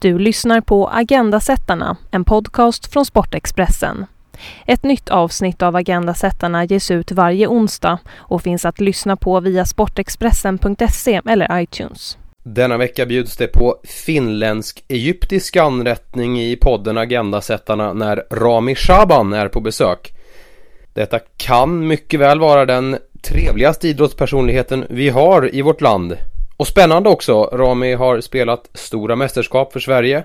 Du lyssnar på Agendasättarna, en podcast från Sportexpressen. Ett nytt avsnitt av Agendasättarna ges ut varje onsdag och finns att lyssna på via sportexpressen.se eller iTunes. Denna vecka bjuds det på finländsk-egyptisk anrättning i podden Agendasättarna när Rami Shaban är på besök. Detta kan mycket väl vara den trevligaste idrottspersonligheten vi har i vårt land. Och spännande också, Rami har spelat stora mästerskap för Sverige,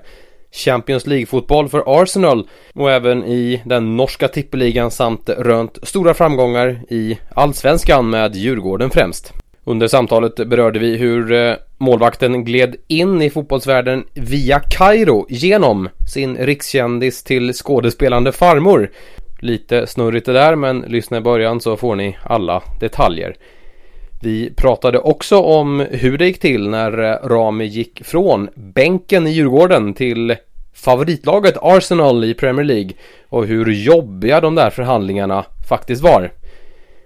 Champions League-fotboll för Arsenal och även i den norska tippeligan samt rönt stora framgångar i allsvenskan med Djurgården främst. Under samtalet berörde vi hur eh, målvakten gled in i fotbollsvärlden via Kairo genom sin rikskändis till skådespelande farmor. Lite snurrigt det där men lyssna i början så får ni alla detaljer. Vi pratade också om hur det gick till när eh, Rami gick från bänken i Djurgården till favoritlaget Arsenal i Premier League och hur jobbiga de där förhandlingarna faktiskt var.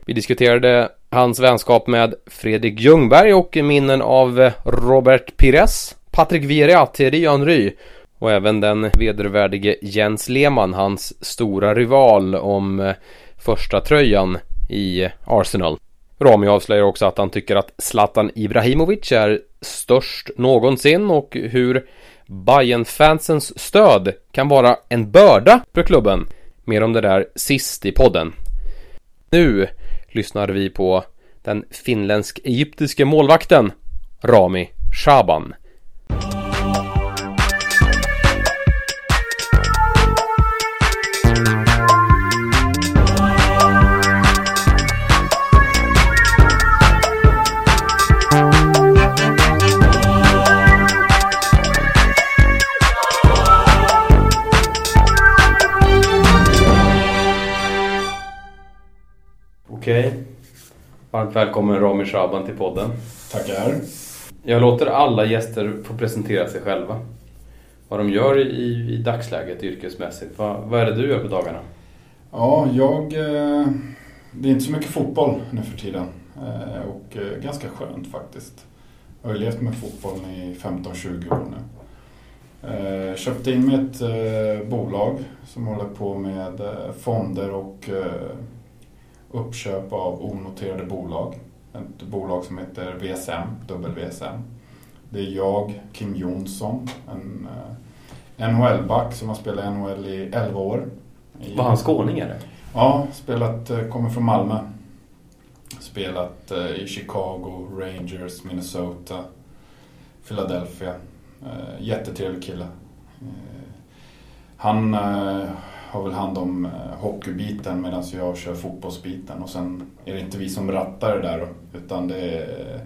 Vi diskuterade hans vänskap med Fredrik Ljungberg och minnen av eh, Robert Pires, Patrik Vieira, Thierry Henry och även den vedervärdige Jens Lehmann, hans stora rival om eh, första tröjan i Arsenal. Rami avslöjar också att han tycker att Zlatan Ibrahimovic är störst någonsin och hur bayern fansens stöd kan vara en börda för klubben. Mer om det där sist i podden. Nu lyssnar vi på den finländsk-egyptiske målvakten Rami Shaban. Varmt välkommen Rami Shaban till podden. Tackar. Jag låter alla gäster få presentera sig själva. Vad de gör i, i dagsläget yrkesmässigt. Vad, vad är det du gör på dagarna? Ja, jag... eh, Det är inte så mycket fotboll nu för tiden. Eh, Och eh, ganska skönt faktiskt. Jag har levt med fotboll i 15-20 år nu. Eh, Köpte in mig ett bolag som håller på med fonder och uppköp av onoterade bolag. Ett bolag som heter VSM, WSM. Det är jag, Kim Jonsson, en eh, NHL-back som har spelat NHL i 11 år. Var han skåning eller? Ja, spelat, eh, kommer från Malmö. Spelat eh, i Chicago, Rangers, Minnesota, Philadelphia. Jättetrevlig kille. Han har väl hand om eh, hockeybiten medan jag kör fotbollsbiten. Och sen är det inte vi som rattar det där utan det är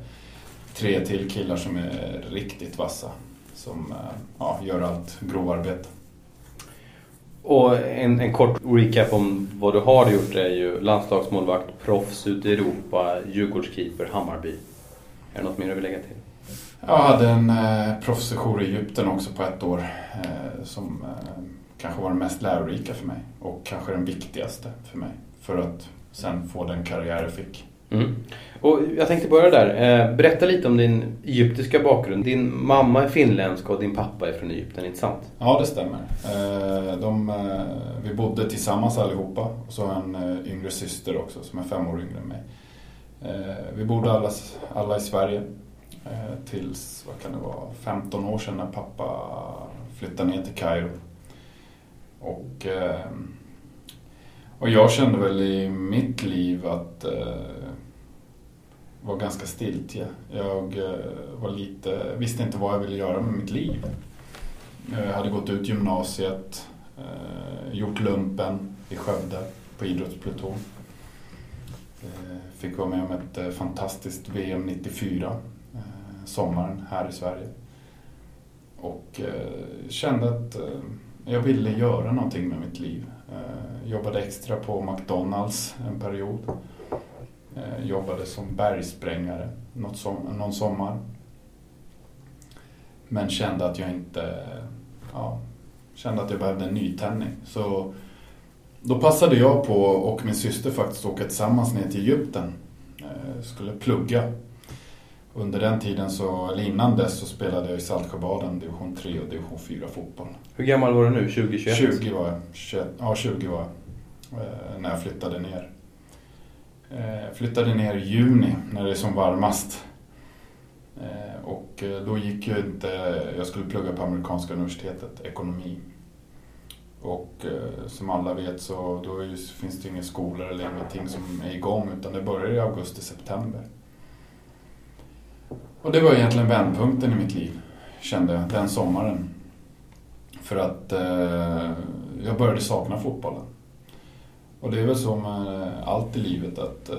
tre till killar som är riktigt vassa. Som eh, ja, gör allt grovarbete. Och en, en kort recap om vad du har gjort är ju landslagsmålvakt, proffs ute i Europa, Djurgårdskeeper, Hammarby. Är det något mer du vill lägga till? Jag hade en eh, proffssejour i Egypten också på ett år eh, som eh, kanske var den mest lärorika för mig och kanske den viktigaste för mig för att sen få den karriär jag fick. Mm. Och jag tänkte börja där. Eh, berätta lite om din egyptiska bakgrund. Din mamma är finländsk och din pappa är från Egypten, inte sant? Ja, det stämmer. Eh, de, eh, vi bodde tillsammans allihopa och så har jag en yngre syster också som är fem år yngre än mig. Vi bodde alla, alla i Sverige tills, vad kan det vara, 15 år sedan när pappa flyttade ner till Kairo. Och, eh, och jag kände väl i mitt liv att eh, var ganska stiltje. Jag eh, var lite, visste inte vad jag ville göra med mitt liv. Jag hade gått ut gymnasiet, eh, gjort lumpen i Skövde på idrottspluton. Fick vara med om ett fantastiskt VM 94, sommaren här i Sverige. Och kände att jag ville göra någonting med mitt liv. Eh, jobbade extra på McDonalds en period. Eh, jobbade som bergsprängare som, någon sommar. Men kände att jag inte... Ja, kände att jag behövde en nytändning. Så då passade jag på och min syster faktiskt åka tillsammans ner till Egypten. Eh, skulle plugga. Under den tiden, så, eller innan dess, så spelade jag i Saltsjöbaden division 3 och division 4 fotboll. Hur gammal var du nu? 20, 21? 20 var jag. 21, ja, 20 var jag. Eh, när jag flyttade ner. Eh, flyttade ner i juni, när det är som varmast. Eh, och då gick ju inte, jag skulle plugga på amerikanska universitetet, ekonomi. Och som alla vet så då finns det inga skolor eller ingenting som är igång utan det börjar i augusti-september. Och det var egentligen vändpunkten i mitt liv, kände jag, den sommaren. För att eh, jag började sakna fotbollen. Och det är väl så med allt i livet att eh,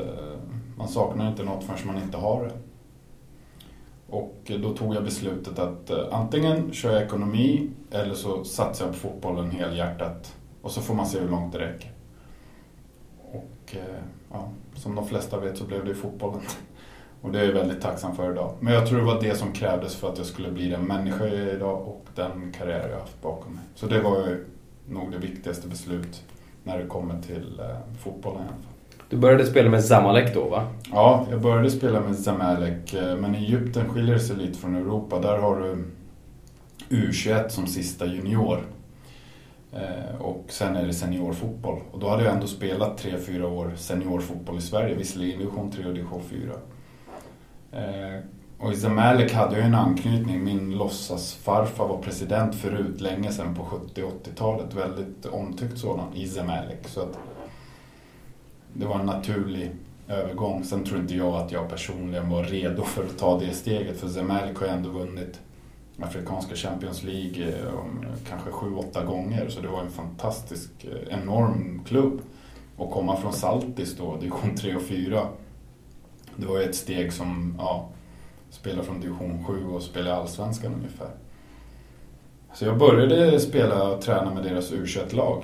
man saknar inte något förrän man inte har det. Och då tog jag beslutet att eh, antingen kör jag ekonomi eller så satsar jag på fotbollen helhjärtat. Och så får man se hur långt det räcker. Och eh, ja, som de flesta vet så blev det fotbollen. Och det är jag väldigt tacksam för idag. Men jag tror det var det som krävdes för att jag skulle bli den människa jag är idag och den karriär jag har haft bakom mig. Så det var ju nog det viktigaste beslut när det kommer till eh, fotbollen i alla fall. Du började spela med Zamalek då va? Ja, jag började spela med Zamalek, eh, men Egypten skiljer sig lite från Europa. Där har du U21 som sista junior. Eh, och sen är det seniorfotboll. Och då hade jag ändå spelat 3-4 år seniorfotboll i Sverige, visserligen division 3 och division 4. Eh, och i hade jag en anknytning. Min låtsasfarfar var president förut, länge sedan på 70 80-talet. Väldigt omtyckt sådan i Zamalek. Så att det var en naturlig övergång. Sen tror inte jag att jag personligen var redo för att ta det steget. För Zamalek har ju ändå vunnit Afrikanska Champions League eh, kanske sju, åtta gånger. Så det var en fantastisk, eh, enorm klubb. Och komma från Saltis då, division 3 och 4. Det var ju ett steg som, ja, spela från division 7 och spela i Allsvenskan ungefär. Så jag började spela och träna med deras u lag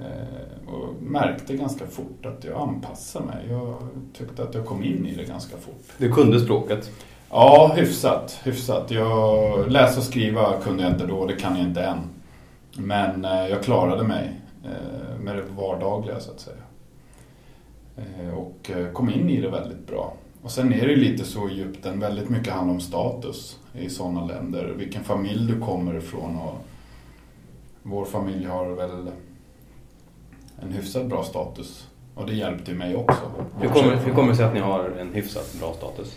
Eh, och märkte ganska fort att jag anpassade mig. Jag tyckte att jag kom in i det ganska fort. Du kunde språket? Ja, hyfsat. hyfsat. Jag, läsa och skriva kunde jag inte då, det kan jag inte än. Men eh, jag klarade mig eh, med det vardagliga så att säga. Och kom in i det väldigt bra. Och sen är det lite så i Egypten, väldigt mycket handlar om status i sådana länder. Vilken familj du kommer ifrån och vår familj har väl en hyfsat bra status. Och det hjälpte mig också. Hur kommer, hur kommer det sig att ni har en hyfsat bra status?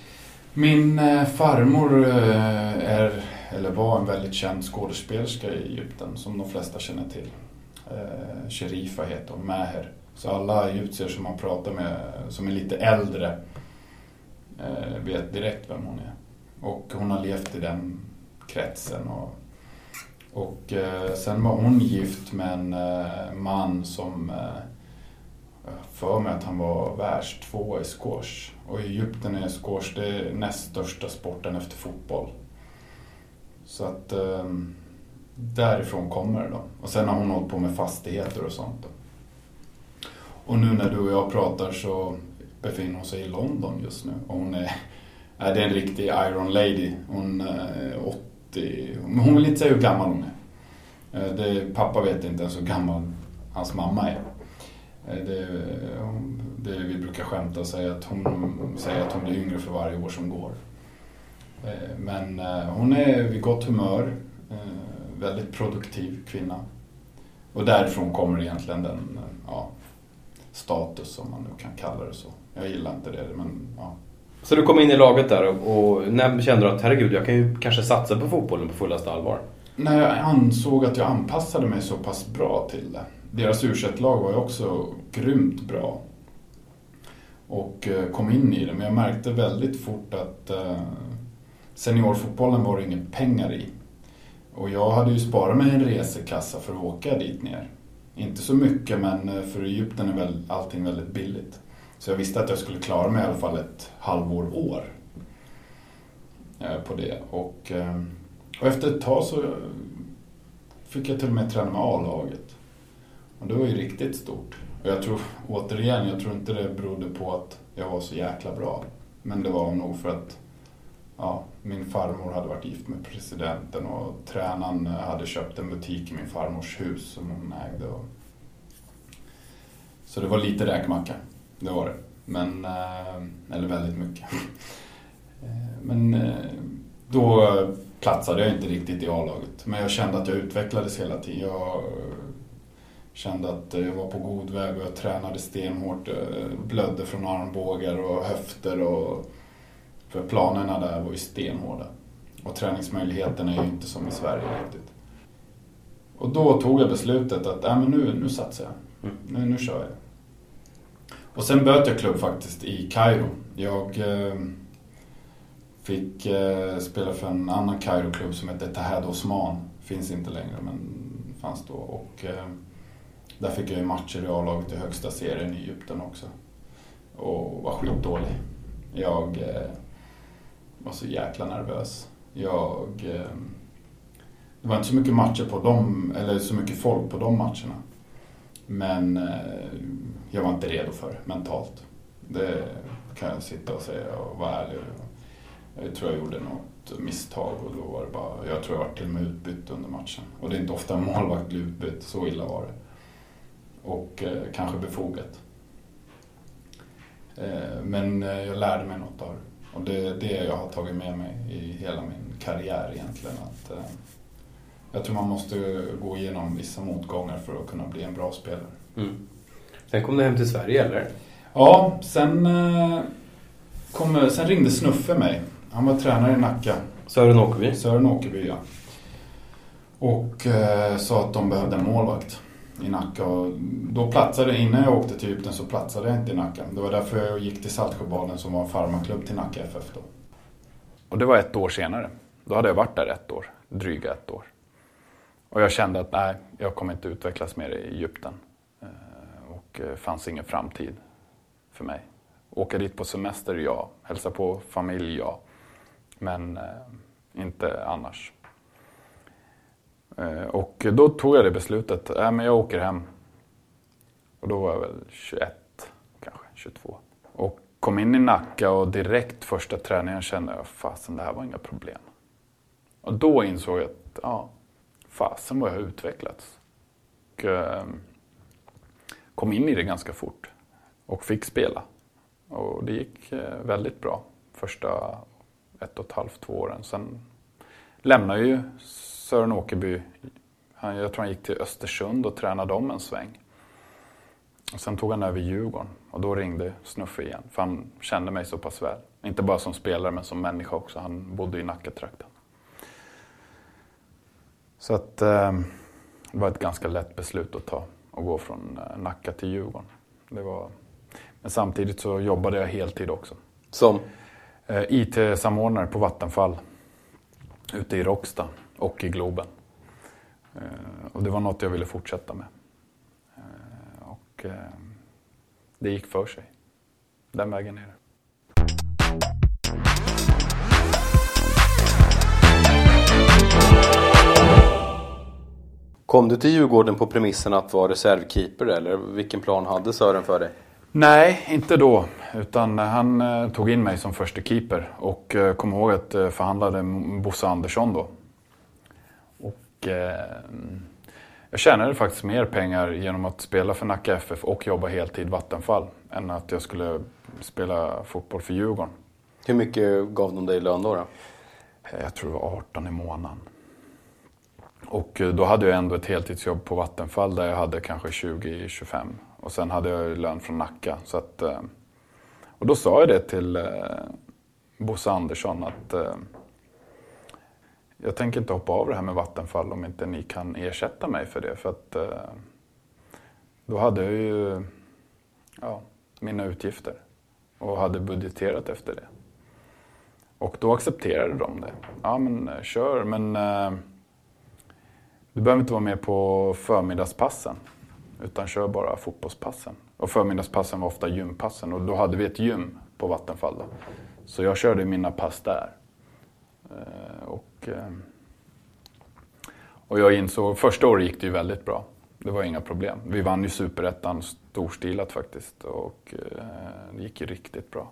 Min eh, farmor eh, är, eller var en väldigt känd skådespelerska i Egypten som de flesta känner till. Eh, Sherifa heter hon, Meher. Så alla egyptier som man pratar med som är lite äldre eh, vet direkt vem hon är. Och hon har levt i den kretsen. Och och eh, sen var hon gift med en eh, man som för mig att han var världstvåa i squash. Och i Egypten är squash det näst största sporten efter fotboll. Så att ehm, därifrån kommer det då. Och sen har hon hållit på med fastigheter och sånt. Då. Och nu när du och jag pratar så befinner hon sig i London just nu. Och hon är, är det är en riktig Iron Lady. Hon eh, är 80, men hon vill inte säga hur gammal hon är. Eh, det, pappa vet inte ens hur gammal hans mamma är. Eh, det, det, vi brukar skämta och säga att hon säger att hon blir yngre för varje år som går. Men hon är vid gott humör, väldigt produktiv kvinna. Och därifrån kommer egentligen den ja, status, som man nu kan kalla det så. Jag gillar inte det, men ja. Så du kom in i laget där och när kände du att herregud, jag kan ju kanske satsa på fotbollen på fullaste allvar? när jag ansåg att jag anpassade mig så pass bra till det. Deras u lag var ju också grymt bra. Och eh, kom in i det, men jag märkte väldigt fort att eh, seniorfotbollen var det inga pengar i. Och jag hade ju sparat mig en resekassa för att åka dit ner. Inte så mycket, men eh, för Egypten är väl allting väldigt billigt. Så jag visste att jag skulle klara mig i alla fall ett halvår, år eh, på det. Och ehm, och efter ett tag så eh, fick jag till och med träna med A-laget. Och det var ju riktigt stort. Och jag tror, återigen, jag tror inte det berodde på att jag var så jäkla bra. Men det var nog för att ja, min farmor hade varit gift med presidenten och tränaren hade köpt en butik i min farmors hus som hon ägde. Och... Så det var lite räkmacka, det var det. Men, eh, eller väldigt mycket. Eh, men eh, då platsade jag inte riktigt i A-laget. Men jag kände att jag utvecklades hela tiden. Jag kände att jag var på god väg och jag tränade stenhårt. Blödde från armbågar och höfter. Och för planerna där var ju stenhårda. Och träningsmöjligheterna är ju inte som i Sverige riktigt. Och då tog jag beslutet att äh, men nu, nu satsar jag. Mm. Nu, nu kör jag. Och sen böt jag klubb faktiskt i Kairo. Jag eh, fick eh, spela för en annan Kairo-klubb som heter Tahed Osman. Finns inte längre men fanns då. Och eh, där fick jag ju matcher i A-laget i högsta serien i Egypten också. Och var skitdålig. Jag eh, var så jäkla nervös. Jag... Eh, det var inte så mycket matcher på dem, eller så mycket folk på de matcherna. Men eh, jag var inte redo för det mentalt. Det kan jag sitta och säga och vara ärlig. Jag tror jag gjorde något misstag och då var det bara, jag tror jag var till och med utbytt under matchen. Och det är inte ofta en målvakt blir utbytt, så illa var det. Och eh, kanske befogat. Eh, men eh, jag lärde mig något av det. Och det är det jag har tagit med mig i hela min karriär egentligen. Att, eh, jag tror man måste gå igenom vissa motgångar för att kunna bli en bra spelare. Mm. Sen kom du hem till Sverige eller? Ja, sen, eh, kom, sen ringde Snuffe mig. Han var tränare i Nacka. Sören Åkerby? Sören Åkerby, ja. Och eh, sa att de behövde en målvakt i Nacka. Och då platsade, innan jag åkte till Egypten så platsade jag inte i Nacka. Det var därför jag gick till Saltsjöbaden som var farmaklubb till Nacka FF då. Och det var ett år senare. Då hade jag varit där ett år, dryga ett år. Och jag kände att nej, jag kommer inte utvecklas mer i Egypten. Eh, och det fanns ingen framtid för mig. Åka dit på semester, ja. Hälsa på familj, ja. Men eh, inte annars. Eh, och då tog jag det beslutet, äh, men jag åker hem. Och då var jag väl 21, kanske 22. Och kom in i Nacka och direkt första träningen kände jag, fasen det här var inga problem. Och då insåg jag att, ja, fasen vad jag har utvecklats. Och, eh, kom in i det ganska fort och fick spela. Och det gick eh, väldigt bra första ett och ett halvt, två åren. Sen lämnade jag ju Sören Åkerby, han, jag tror han gick till Östersund och tränade om en sväng. Och sen tog han över Djurgården och då ringde Snuffe igen. För han kände mig så pass väl. Inte bara som spelare men som människa också. Han bodde i Nackatrakten. Så att eh, det var ett ganska lätt beslut att ta. Att gå från eh, Nacka till Djurgården. Det var... Men samtidigt så jobbade jag heltid också. Som? Eh, IT-samordnare på Vattenfall. Ute i Råcksta och i Globen. Eh, och det var något jag ville fortsätta med. Eh, och eh, det gick för sig. Den vägen är det. Kom du till Djurgården på premissen att vara reservkeeper eller vilken plan hade Sören för dig? Nej, inte då. Utan han tog in mig som första keeper och kom ihåg att förhandlade Bosse Andersson då eh, jag tjänade faktiskt mer pengar genom att spela för Nacka FF och jobba heltid Vattenfall än att jag skulle spela fotboll för Djurgården. Hur mycket gav de dig i lön då? då? Eh, jag tror det var 18 i månaden. Och eh, då hade jag ändå ett heltidsjobb på Vattenfall där jag hade kanske 20-25. Och sen hade jag lön från Nacka. Så att, eh, och då sa jag det till Bosse Andersson att jag tänker inte hoppa av det här med Vattenfall om inte ni kan ersätta mig för det. För att eh, då hade jag ju ja, mina utgifter och hade budgeterat efter det. Och då accepterade de det. Ja men eh, kör, men eh, du behöver inte vara med på förmiddagspassen. Utan kör bara fotbollspassen. Och förmiddagspassen var ofta gympassen och då hade vi ett gym på Vattenfall. Då. Så jag körde mina pass där. Eh, och, eh, och jag insåg, första året gick det ju väldigt bra. Det var inga problem. Vi vann ju superettan storstilat faktiskt och eh, det gick ju riktigt bra.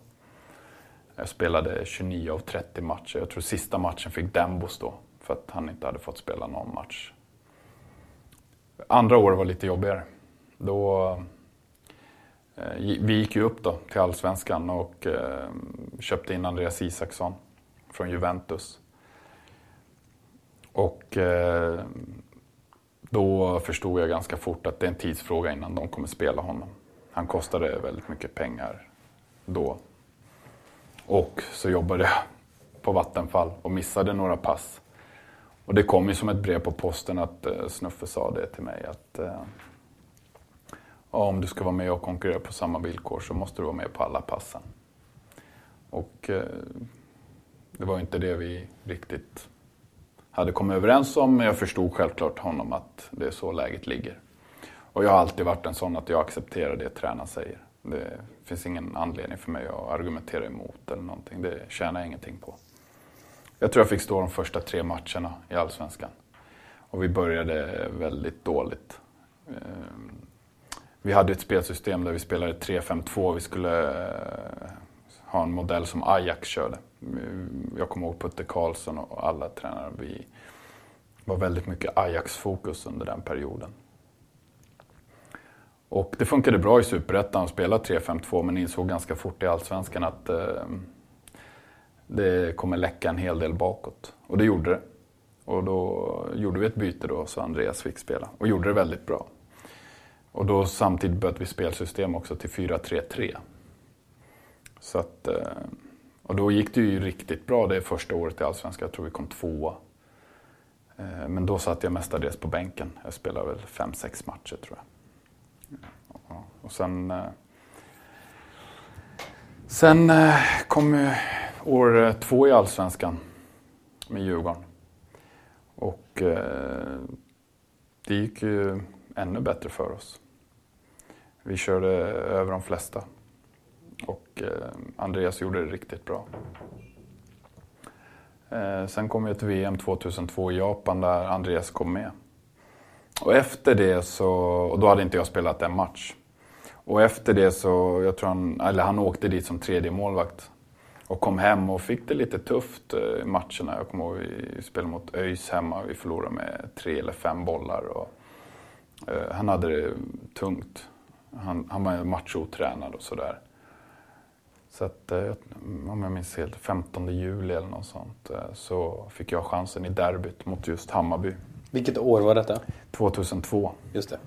Jag spelade 29 av 30 matcher. Jag tror sista matchen fick Dembo stå för att han inte hade fått spela någon match. Andra året var lite jobbigare. Då eh, vi gick ju upp då till Allsvenskan och köpte in Andreas Isaksson från Juventus. Och eh, då förstod jag ganska fort att det är en tidsfråga innan de kommer spela honom. Han kostade väldigt mycket pengar då. Och så jobbade jag på Vattenfall och missade några pass. Och det kom ju som ett brev på posten att eh, Snuffe sa det till mig att eh, om du ska vara med och konkurrera på samma villkor så måste du vara med på alla passen. Och eh, det var inte det vi riktigt hade kommit överens om, men jag förstod självklart honom att det är så läget ligger. Och jag har alltid varit en sån att jag accepterar det tränaren säger. Det finns ingen anledning för mig att argumentera emot eller någonting. Det tjänar jag ingenting på. Jag tror jag fick stå de första tre matcherna i Allsvenskan. Och vi började väldigt dåligt. Ehm, vi hade ett spelsystem där vi spelade 3-5-2. Vi skulle eh, ha en modell som Ajax körde. Jag kommer ihåg Putte Karlsson och alla tränare. Vi var väldigt mycket Ajax-fokus under den perioden. Och det funkade bra i Superettan att spela 3-5-2 men insåg ganska fort i Allsvenskan att eh, det kommer läcka en hel del bakåt. Och det gjorde det. Och då gjorde vi ett byte då så Andreas fick spela och gjorde det väldigt bra. Och då samtidigt bytte vi spelsystem också till 4-3-3. Så att, eh, och då gick det ju riktigt bra det första året i Allsvenskan. Jag tror vi kom tvåa. Eh, men då satt jag mestadels på bänken. Jag spelade väl 5-6 matcher tror jag. Och sen, eh, sen eh, kom år två i Allsvenskan med Djurgården. Och det gick ju ännu bättre för oss. Vi körde över de flesta. Och Andreas gjorde det riktigt bra. Eh, sen kom ett VM 2002 i Japan där Andreas kom med. Och efter det så, och då hade inte jag spelat en match. Och efter det så, jag tror han, eller han åkte dit som tredje målvakt. Och kom hem och fick det lite tufft eh, i matcherna. Jag kommer ihåg vi spelade mot ÖIS hemma. Vi förlorade med tre eller fem bollar. Och, eh, han hade det tungt. Han, han var matchotränad och sådär. Så att, uh, om jag minns helt, 15 juli eller något sånt, uh, så fick jag chansen i derbyt mot just Hammarby. Vilket år var detta? 2002. Just det.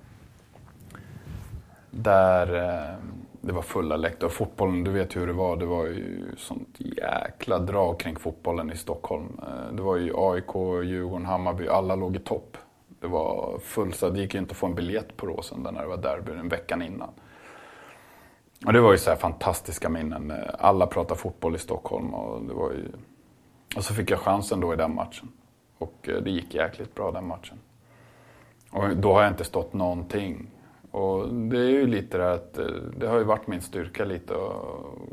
Där eh, det var fulla läktare. Fotbollen, du vet hur det var. Det var ju sånt jäkla drag kring fotbollen i Stockholm. Eh, det var ju AIK, Djurgården, Hammarby. Alla låg i topp. Det var fullsatt. Det gick ju inte att få en biljett på Råsunda när det var derby en veckan innan. Och det var ju så här fantastiska minnen. Alla pratade fotboll i Stockholm och det var ju... Och så fick jag chansen då i den matchen. Och eh, det gick jäkligt bra den matchen. Och då har jag inte stått någonting. Och det är ju lite det att eh, det har ju varit min styrka lite att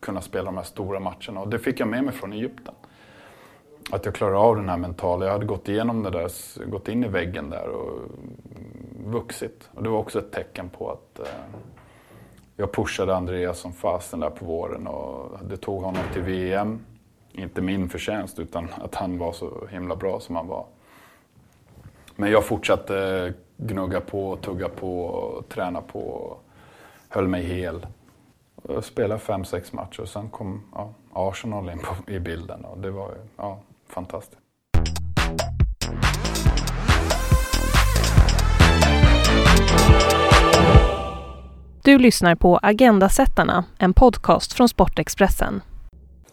kunna spela de här stora matcherna. Och det fick jag med mig från Egypten. Att jag klarar av den här mentala. Jag hade gått igenom det där, gått in i väggen där och vuxit. Och det var också ett tecken på att eh, jag pushade Andreas som fasen där på våren och det tog honom till VM inte min förtjänst utan att han var så himla bra som han var. Men jag fortsatte gnugga på, tugga på, träna på, höll mig hel. Jag spelade fem, sex matcher och sen kom ja, Arsenal in på, i bilden och det var ja, fantastiskt. Du lyssnar på Agendasättarna, en podcast från Sportexpressen.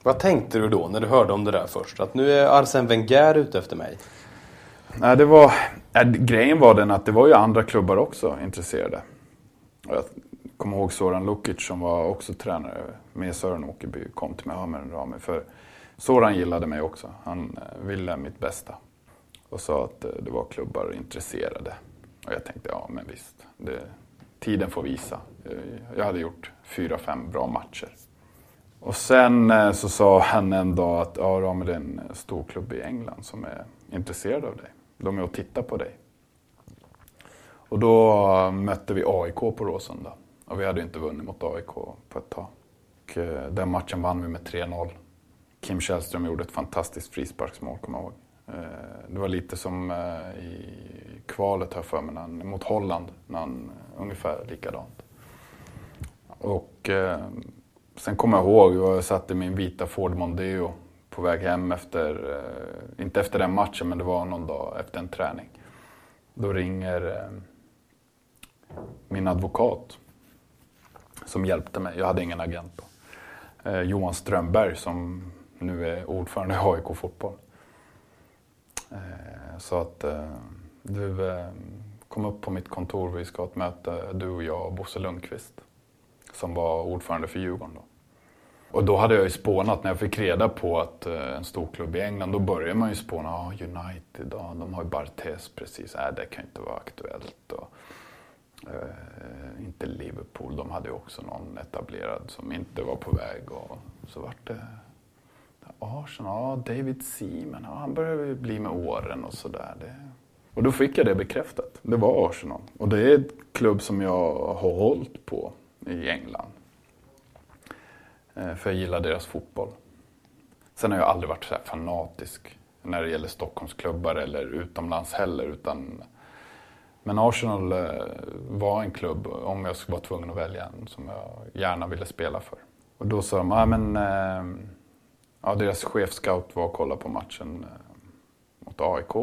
Vad tänkte du då när du hörde om det där först? Att nu är Arsene Wenger ute efter mig? Nej, det var, äh, grejen var den att det var ju andra klubbar också intresserade. Jag kommer ihåg Soran Lukic som var också tränare med Sören Åkerby kom till mig och med Rami. För Soran gillade mig också. Han äh, ville mitt bästa. Och sa att äh, det var klubbar intresserade. Och jag tänkte, ja men visst. Det, tiden får visa. Jag hade gjort fyra, fem bra matcher. Och sen eh, så sa han en dag att ja, Rami, det är en stor klubb i England som är intresserad av dig. De är och tittar på dig. Och då eh, mötte vi AIK på Råsunda. Och vi hade inte vunnit mot AIK på ett tag. Och eh, den matchen vann vi med 3-0. Kim Källström gjorde ett fantastiskt frisparksmål, kommer jag ihåg. Det var lite som i kvalet här för mig, mot Holland, när han, ungefär likadant. Och eh, sen kommer jag ihåg, jag satt i min vita Ford Mondeo på väg hem efter, eh, inte efter den matchen, men det var någon dag efter en träning. Då ringer eh, min advokat som hjälpte mig. Jag hade ingen agent då. Eh, Johan Strömberg som nu är ordförande i AIK Fotboll. Eh, så att eh, du eh, kom upp på mitt kontor, vi ska ha ett möte, du och jag och Bosse Lundqvist som var ordförande för Djurgården då. Och då hade jag ju spånat, när jag fick reda på att eh, en stor klubb i England, då börjar man ju spåna, ah, United, ah, de har ju Barthez precis, äh, det kan ju inte vara aktuellt. Och, eh, inte Liverpool, de hade ju också någon etablerad som inte var på väg. Och så vart det Arsenal, ja, David Seaman, ja, han börjar ju bli med åren och sådär. Och då fick jag det bekräftat. Det var Arsenal. Och det är en klubb som jag har hållit på i England. Eh, för jag gillar deras fotboll. Sen har jag aldrig varit så här fanatisk när det gäller Stockholmsklubbar eller utomlands heller. Utan, men Arsenal eh, var en klubb, om jag skulle vara tvungen att välja en, som jag gärna ville spela för. Och då sa de, ah, men, äh, ja, deras chefscout var och kollade på matchen mot AIK.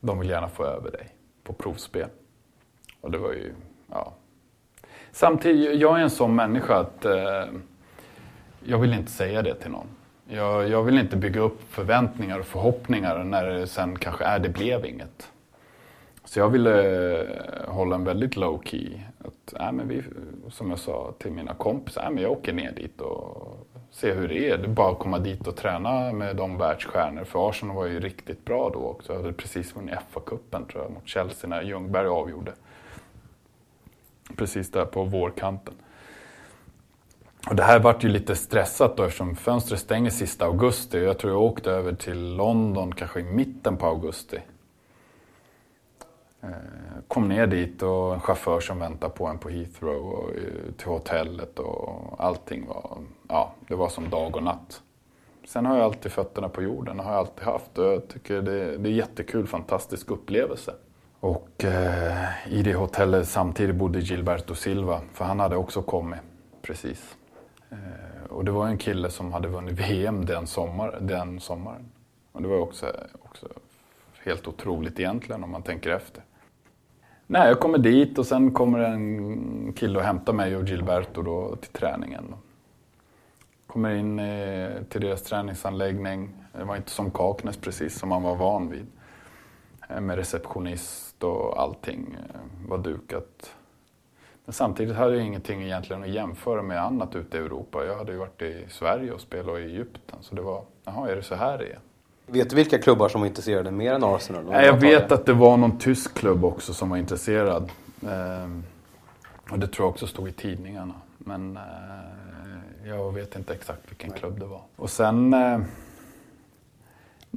De vill gärna få över dig på provspel. Och det var ju, ja, Samtidigt, jag är en sån människa att eh, jag vill inte säga det till någon. Jag, jag, vill inte bygga upp förväntningar och förhoppningar när det sen kanske är det blev inget. Så jag ville eh, hålla en väldigt low key. Att, äh, men vi, som jag sa till mina kompisar, äh, men jag åker ner dit och Se hur det är. Det är bara att komma dit och träna med de världsstjärnor. För Arsenal var ju riktigt bra då också. Jag hade precis vunnit FA-cupen tror jag mot Chelsea när Ljungberg avgjorde precis där på vårkanten. Och det här vart ju lite stressat då eftersom fönstret stänger sista augusti. Jag tror jag åkte över till London kanske i mitten på augusti. Eh, kom ner dit och en chaufför som väntade på en på Heathrow och eh, till hotellet och allting var, ja, det var som dag och natt. Sen har jag alltid fötterna på jorden, det har jag alltid haft och jag tycker det, det är jättekul, fantastisk upplevelse. Och eh, i det hotellet samtidigt bodde Gilberto Silva, för han hade också kommit precis. Eh, och det var en kille som hade vunnit VM den, sommar, den sommaren. Och det var också, också helt otroligt egentligen om man tänker efter. Nej, jag kommer dit och sen kommer en kille och hämtar mig och Gilberto då till träningen. Kommer in eh, till deras träningsanläggning. Det var inte som Kaknäs precis, som man var van vid. Eh, med receptionist och allting eh, var dukat. Men samtidigt hade jag ingenting egentligen att jämföra med annat ute i Europa. Jag hade ju varit i Sverige och spelat i Egypten. Så det var, jaha, är det så här det är? Vet du vilka klubbar som var intresserade mer än Arsenal? Nej, jag vet att det var någon tysk klubb också som var intresserad. Ehm, och det tror jag också stod i tidningarna. Men jag vet inte exakt vilken klubb det var. Och sen eh,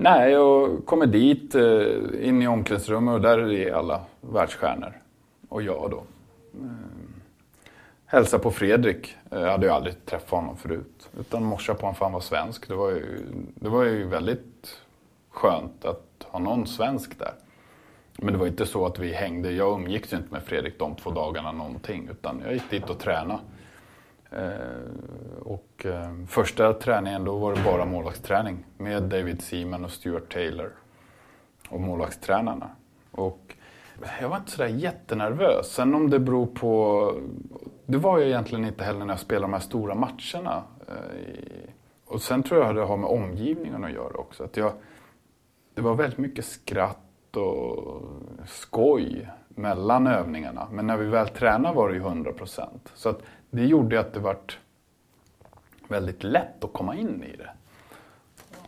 Nej, jag kommer dit, eh, in i omklädningsrummet och där är alla världsstjärnor. Och jag då. Eh, hälsa på Fredrik. Eh, jag hade ju aldrig träffat honom förut. Utan morsa på honom för han var svensk. Det var, ju, det var ju väldigt skönt att ha någon svensk där. Men det var inte så att vi hängde. Jag umgicks ju inte med Fredrik de två dagarna någonting. Utan jag gick dit och tränade. Eh, och eh, första träningen då var det bara målvaktsträning med David Seaman och Stuart Taylor och målvaktstränarna. Och jag var inte sådär jättenervös. Sen om det beror på... Det var jag egentligen inte heller när jag spelade de här stora matcherna. Eh, och sen tror jag det har med omgivningen att göra också. Att jag, det var väldigt mycket skratt och skoj mellan övningarna. Men när vi väl tränade var det ju 100 procent. Så att det gjorde att det vart väldigt lätt att komma in i det.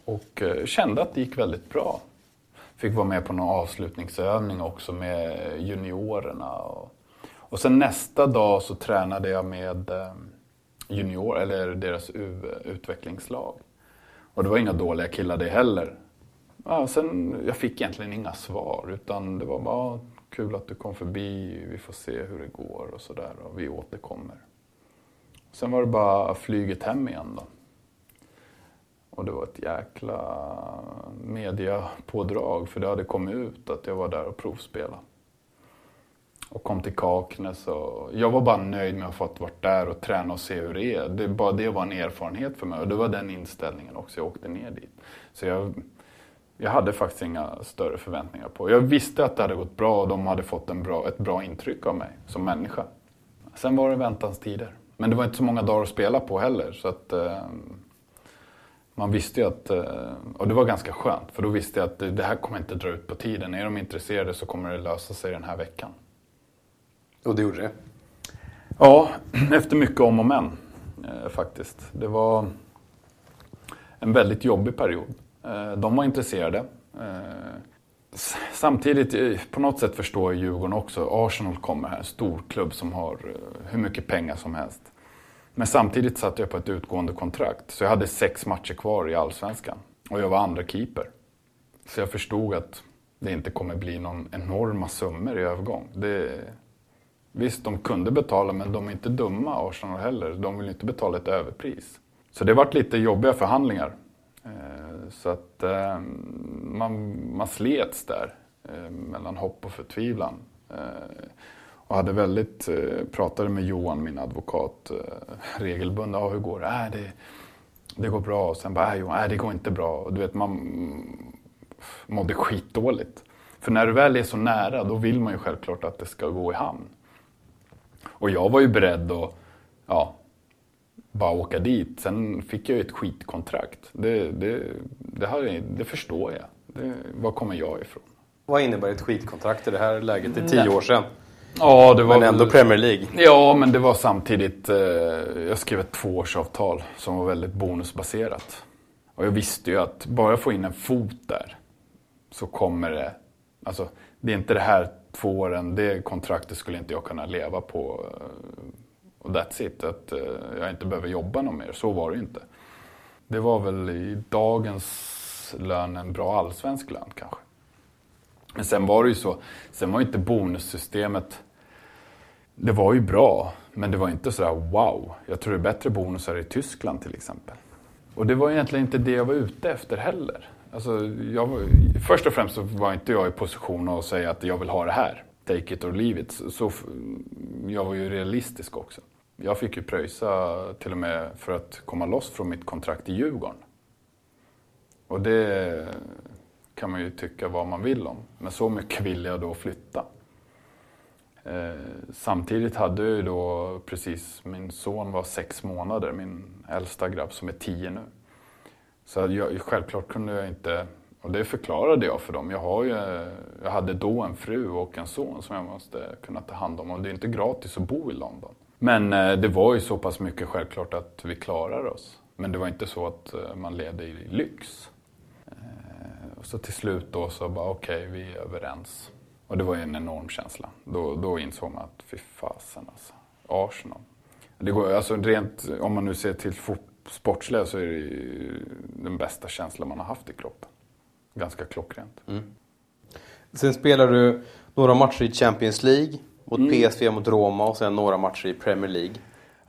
Och eh, kände att det gick väldigt bra. Fick vara med på någon avslutningsövning också med juniorerna. Och, och sen nästa dag så tränade jag med eh, junior, eller deras utvecklingslag. Och det var inga dåliga killar det heller. Ja, sen, jag fick egentligen inga svar utan det var bara kul att du kom förbi, vi får se hur det går och sådär och vi återkommer. Sen var det bara flyget hem igen då. Och det var ett jäkla mediapådrag för det hade kommit ut att jag var där och provspelade. och kom till Kaknäs. Och jag var bara nöjd med att ha fått vara där och träna och se hur det är. Det, bara det var en erfarenhet för mig och det var den inställningen också. Jag åkte ner dit. Så jag, jag hade faktiskt inga större förväntningar på. Jag visste att det hade gått bra och de hade fått en bra, ett bra intryck av mig som människa. Sen var det väntans tider. Men det var inte så många dagar att spela på heller. Så att, eh, man visste ju att, eh, och det var ganska skönt, för då visste jag att det här kommer inte dra ut på tiden. Är de intresserade så kommer det lösa sig den här veckan. Och det gjorde det? Ja, efter mycket om och men eh, faktiskt. Det var en väldigt jobbig period. Eh, de var intresserade. Samtidigt, på något sätt förstår jag Djurgården också. Arsenal kommer här, en stor klubb som har hur mycket pengar som helst. Men samtidigt satt jag på ett utgående kontrakt. Så jag hade sex matcher kvar i Allsvenskan. Och jag var andra keeper. Så jag förstod att det inte kommer bli någon enorma summor i övergång. Det, visst, de kunde betala, men de är inte dumma, Arsenal heller. De vill inte betala ett överpris. Så det varit lite jobbiga förhandlingar. Eh, så att ehm, man, man slets där eh, mellan hopp och förtvivlan. Eh, och hade väldigt, eh, pratade med Johan, min advokat, eh, regelbundet. Ja, hur går det? Äh, det? Det går bra. Och sen bara, äh, Johan, äh, det går inte bra. Och du vet, man mådde skitdåligt. För när du väl är så nära, då vill man ju självklart att det ska gå i hamn. Och jag var ju beredd att, ja, bara åka dit. Sen fick jag ju ett skitkontrakt. Det, det, det, här, det förstår jag. Det, var kommer jag ifrån? Vad innebär ett skitkontrakt i det här läget? Det är tio år sedan. Ja, det var men ändå Premier League. Ja, men det var samtidigt... Eh, jag skrev ett tvåårsavtal som var väldigt bonusbaserat. Och jag visste ju att bara jag får in en fot där så kommer det... Alltså, det är inte det här två åren, det kontraktet skulle inte jag kunna leva på. Eh, och that's it, att eh, jag inte behöver jobba något mer. Så var det ju inte. Det var väl i dagens lön en bra allsvensk lön kanske. Men sen var det ju så, sen var ju inte bonussystemet, det var ju bra, men det var inte sådär wow. Jag tror det är bättre bonusar i Tyskland till exempel. Och det var egentligen inte det jag var ute efter heller. Alltså, jag först och främst så var inte jag i position att säga att jag vill ha det här. Take it or leave it. Så, så jag var ju realistisk också. Jag fick ju pröjsa till och med för att komma loss från mitt kontrakt i Djurgården. Och det kan man ju tycka vad man vill om. Men så mycket ville jag då flytta. Eh, samtidigt hade jag ju då precis, min son var sex månader, min äldsta grabb som är tio nu. Så jag, självklart kunde jag inte, och det förklarade jag för dem. Jag, har ju, jag hade då en fru och en son som jag måste kunna ta hand om och det är inte gratis att bo i London. Men eh, det var ju så pass mycket självklart att vi klarar oss. Men det var inte så att eh, man levde i lyx. Och så till slut då så bara okej, okay, vi är överens. Och det var ju en enorm känsla. Då, då insåg man att fy fasen alltså. Arsenal. Det går, alltså rent, om man nu ser till sportsliga så är det ju den bästa känslan man har haft i kroppen. Ganska klockrent. Mm. Sen spelar du några matcher i Champions League. Mot mm. PSV, mot Roma och sen några matcher i Premier League.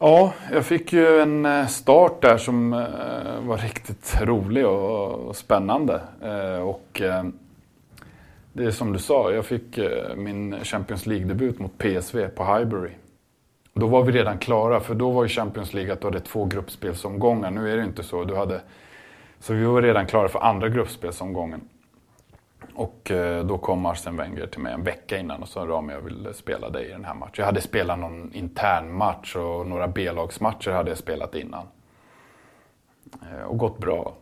Ja, jag fick ju en eh, start där som eh, var riktigt rolig och spännande. Eh, och det är som du sa, jag fick min Champions League-debut mot PSV på Highbury. Då var vi redan klara, för då var ju Champions League att du hade två gruppspelsomgångar. Nu är det inte så. Du hade, så vi var redan klara för andra gruppspelsomgången. Och eh, då kom Arsene Wenger till mig en vecka innan och sa Rami, jag vill spela dig i den här matchen. Jag hade spelat någon intern match och några B-lagsmatcher hade jag spelat innan. Eh, och gått bra.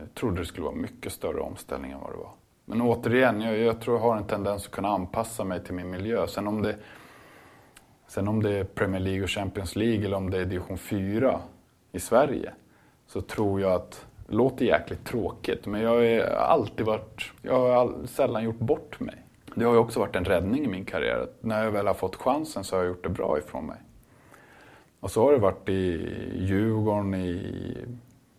Jag trodde det skulle vara mycket större omställning än vad det var. Men återigen, jag, jag tror jag har en tendens att kunna anpassa mig till min miljö. Sen om det, sen om det är Premier League och Champions League eller om det är division 4 i Sverige så tror jag att låter jäkligt tråkigt, men jag har alltid varit... Jag har all, sällan gjort bort mig. Det har ju också varit en räddning i min karriär. När jag väl har fått chansen så har jag gjort det bra ifrån mig. Och så har det varit i Djurgården, i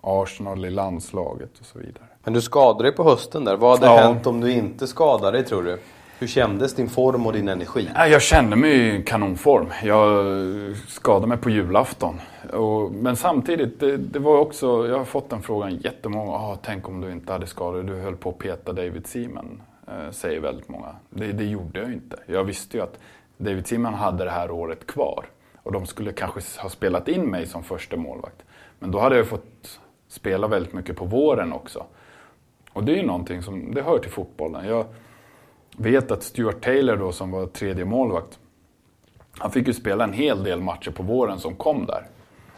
Arsenal, i landslaget och så vidare. Men du skadade dig på hösten där. Vad hade ja. hänt om du inte skadade dig tror du? Hur kändes din form och din energi? Jag kände mig i kanonform. Jag skadade mig på julafton. Och, men samtidigt, det, det, var också, jag har fått den frågan jättemånga gånger. Ah, tänk om du inte hade skador, du höll på att peta David Seaman. eh, säger väldigt många. Det, det gjorde jag ju inte. Jag visste ju att David Seaman hade det här året kvar. Och de skulle kanske ha spelat in mig som första målvakt. Men då hade jag fått spela väldigt mycket på våren också. Och det är ju någonting som, det hör till fotbollen. Jag vet att Stuart Taylor då som var tredje målvakt. Han fick ju spela en hel del matcher på våren som kom där.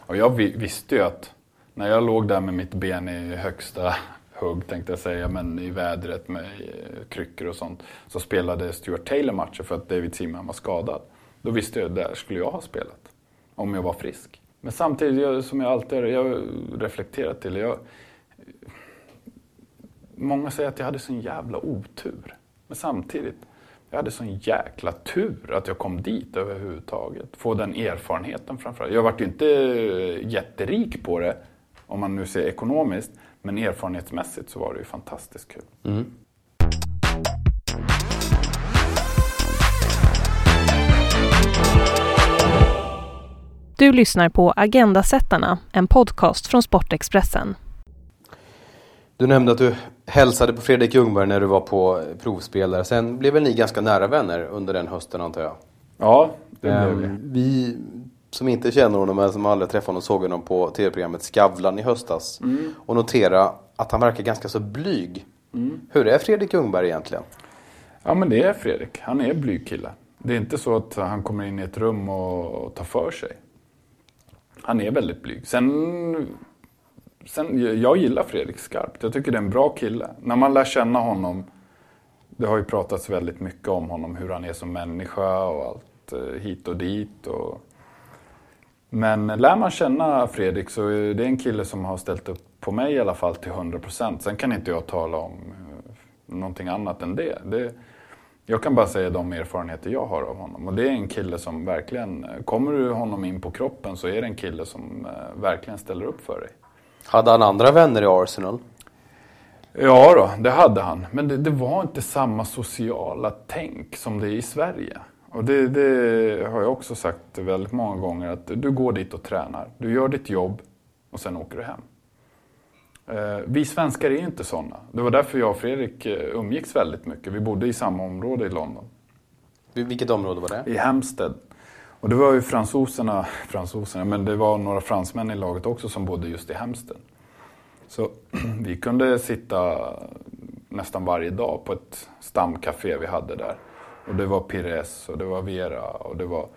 Och jag visste ju att när jag låg där med mitt ben i högsta hugg tänkte jag säga, men i vädret med eh, kryckor och sånt. Så spelade Stuart Taylor matcher för att David Seaman var skadad. Då visste jag att där skulle jag ha spelat. Om jag var frisk. Men samtidigt, som jag alltid har reflekterat till. Jag, många säger att jag hade sån jävla otur. Men samtidigt, jag hade sån jäkla tur att jag kom dit överhuvudtaget. Få den erfarenheten framförallt. Jag vart ju inte jätterik på det, om man nu ser ekonomiskt. Men erfarenhetsmässigt så var det ju fantastiskt kul. Mm. Du lyssnar på Agendasättarna, en podcast från Sportexpressen. Du nämnde att du hälsade på Fredrik Ljungberg när du var på provspelare. Sen blev väl ni ganska nära vänner under den hösten antar jag? Ja, det blev ehm, vi. Vi som inte känner honom men som aldrig träffade honom såg honom på tv-programmet Skavlan i höstas. Mm. Och notera att han verkar ganska så blyg. Mm. Hur är Fredrik Ljungberg egentligen? Ja men det är Fredrik. Han är blyg kille. Det är inte så att han kommer in i ett rum och tar för sig. Han är väldigt blyg. Sen, sen, jag gillar Fredrik skarpt. Jag tycker det är en bra kille. När man lär känna honom, det har ju pratats väldigt mycket om honom, hur han är som människa och allt eh, hit och dit. Och... Men lär man känna Fredrik så är det en kille som har ställt upp på mig i alla fall till 100%. Sen kan inte jag tala om eh, någonting annat än det. det jag kan bara säga de erfarenheter jag har av honom. Och det är en kille som verkligen, eh, kommer du honom in på kroppen så är det en kille som verkligen ställer upp för dig. Hade han andra vänner i Arsenal? Ja då, det hade han. Men det, det var inte samma sociala tänk som det är i Sverige. Och det, det, har jag också sagt väldigt många gånger att du går dit och tränar. Du gör ditt jobb och sen åker du hem. Eh, vi svenskar är inte sådana. Det var därför jag och Fredrik eh, umgicks väldigt mycket. Vi bodde i samma område i London. Vilket område var det? I Hampstead. Och det var ju fransoserna, fransoserna, men det var några fransmän i laget också som bodde just i Hemsten. Så vi kunde sitta nästan varje dag på ett stamcafé vi hade där. Och det var Pires och det var Vera och det var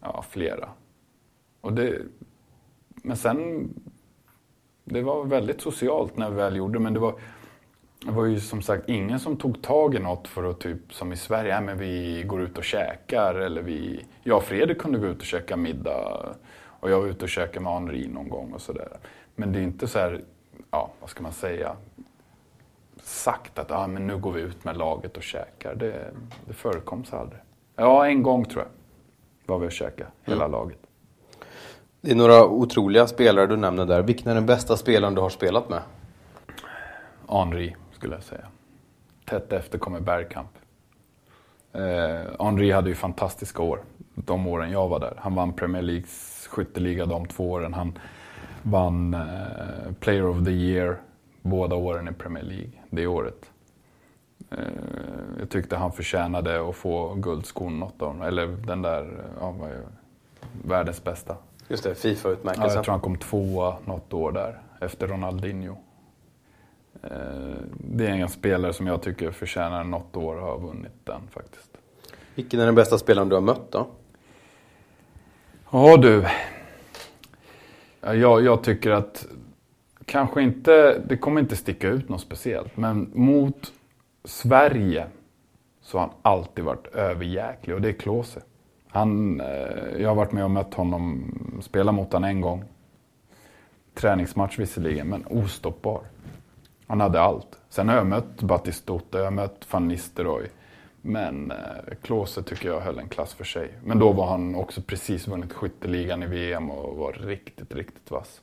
ja, flera. Och det, men sen det var väldigt socialt när vi väl gjorde men det var, det var ju som sagt ingen som tog tag i något för att typ som i Sverige, men vi går ut och käkar eller vi, jag och Fredrik kunde gå ut och käka middag och jag var ute och käkade med Henri någon gång och sådär. Men det är inte så här, ja vad ska man säga, sagt att ah, men nu går vi ut med laget och käkar. Det, det förekom så aldrig. Ja, en gång tror jag var vi och käkade, hela mm. laget. Det är några otroliga spelare du nämner där. Vilken är den bästa spelaren du har spelat med? Henri, skulle jag säga. Tätt efter kommer Bergkamp. Eh, Henri hade ju fantastiska år, de åren jag var där. Han vann Premier Leagues skytteliga de två åren. Han vann eh, Player of the Year båda åren i Premier League, det året. Eh, jag tyckte han förtjänade att få guldskon något av eller den där, ja, världens bästa. Just det, Fifa-utmärkelsen. Ja, jag tror han kom tvåa något år där, efter Ronaldinho. Eh, det är en spelare som jag tycker förtjänar något år att ha vunnit den faktiskt. Vilken är den bästa spelaren du har mött då? Ja du. Jag, jag tycker att kanske inte, det kommer inte sticka ut något speciellt, men mot Sverige så har han alltid varit överjäklig och det är Klose. Han, eh, jag har varit med och mött honom, spela mot honom en gång. Träningsmatch visserligen, men ostoppbar. Han hade allt. Sen har jag mött Batistuta, jag har mött van Nistelrooy. Men eh, Klose tycker jag höll en klass för sig. Men då var han också precis vunnit skytteligan i VM och var riktigt, riktigt vass.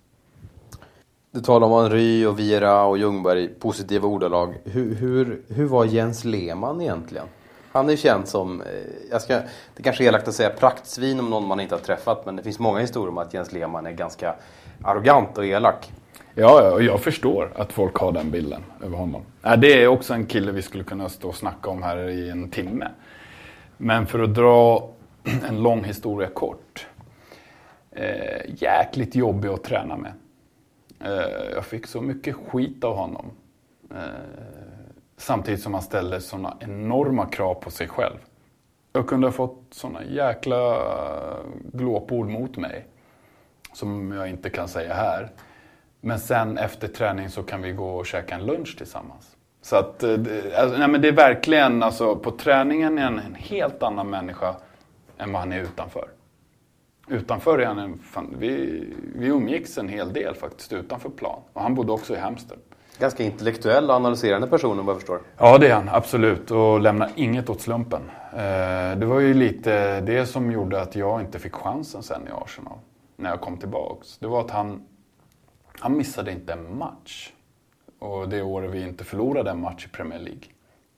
Du talar om Henry och Vira och Ljungberg, i positiva ordalag. Hur, hur, hur var Jens Lehmann egentligen? Han är känd som, eh, jag ska, det kanske är elakt att säga praktsvin om någon man inte har träffat, men det finns många historier om att Jens Lehmann är ganska arrogant och elak. Ja, och jag förstår att folk har den bilden över honom. det är också en kille vi skulle kunna stå och snacka om här i en timme. Men för att dra en lång historia kort. Eh, jäkligt jobbig att träna med. Eh, jag fick så mycket skit av honom. Eh, samtidigt som han ställde sådana enorma krav på sig själv. Jag kunde ha fått sådana jäkla glåpord mot mig. Som jag inte kan säga här. Men sen efter träning så kan vi gå och käka en lunch tillsammans. Så att, eh, alltså, nej men det är verkligen, alltså på träningen är han en helt annan människa än vad han är utanför. Utanför är han en, fan, vi, vi umgicks en hel del faktiskt utanför plan. Och han bodde också i Hemster. Ganska intellektuell och analyserande person om jag förstår. Ja det är han, absolut. Och lämnar inget åt slumpen. Eh, det var ju lite det som gjorde att jag inte fick chansen sen i Arsenal. När jag kom tillbaks. Det var att han, han missade inte en match. Och det året vi inte förlorade en match i Premier League.